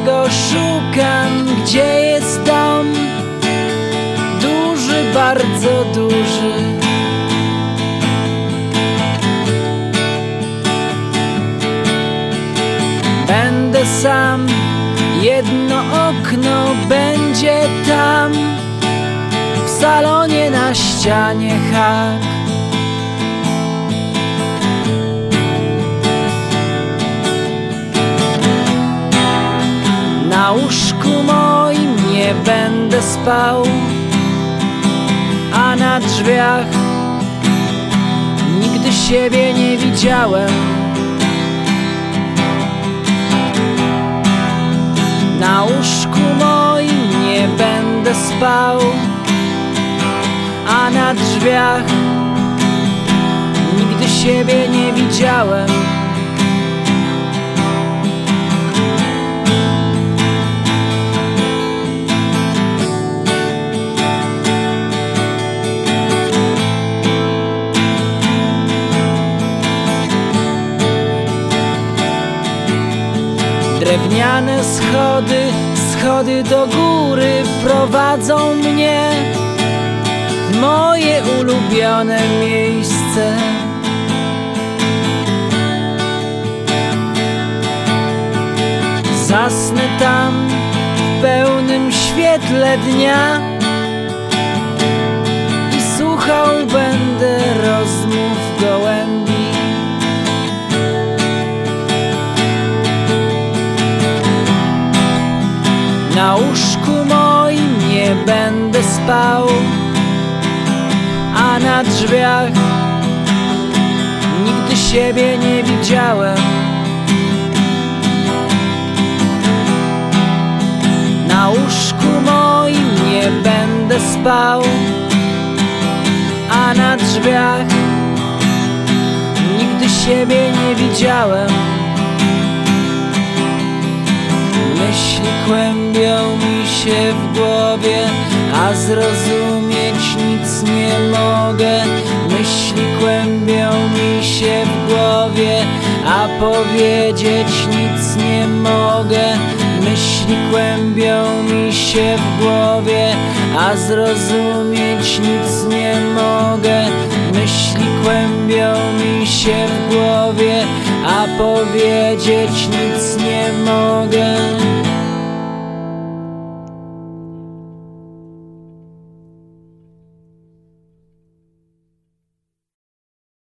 którego szukam, gdzie jest dom duży, bardzo duży. Będę sam, jedno okno będzie tam, w salonie na ścianie hak. Na łóżku moim nie będę spał, a na drzwiach nigdy siebie nie widziałem. Na łóżku moim nie będę spał, a na drzwiach nigdy siebie nie widziałem. Drewniane schody, schody do góry prowadzą mnie w moje ulubione miejsce. Zasnę tam w pełnym świetle dnia będę spał, a na drzwiach nigdy siebie nie widziałem. Na łóżku moim nie będę spał, a na drzwiach nigdy siebie nie widziałem. Myśli kłębią mi się w głowie, a zrozumieć nic nie mogę. Myśli kłębią mi się w głowie, a powiedzieć nic nie mogę. Myśli kłębią mi się w głowie, a zrozumieć nic nie mogę. Myśli kłębią mi się w głowie, a powiedzieć nic nie mogę.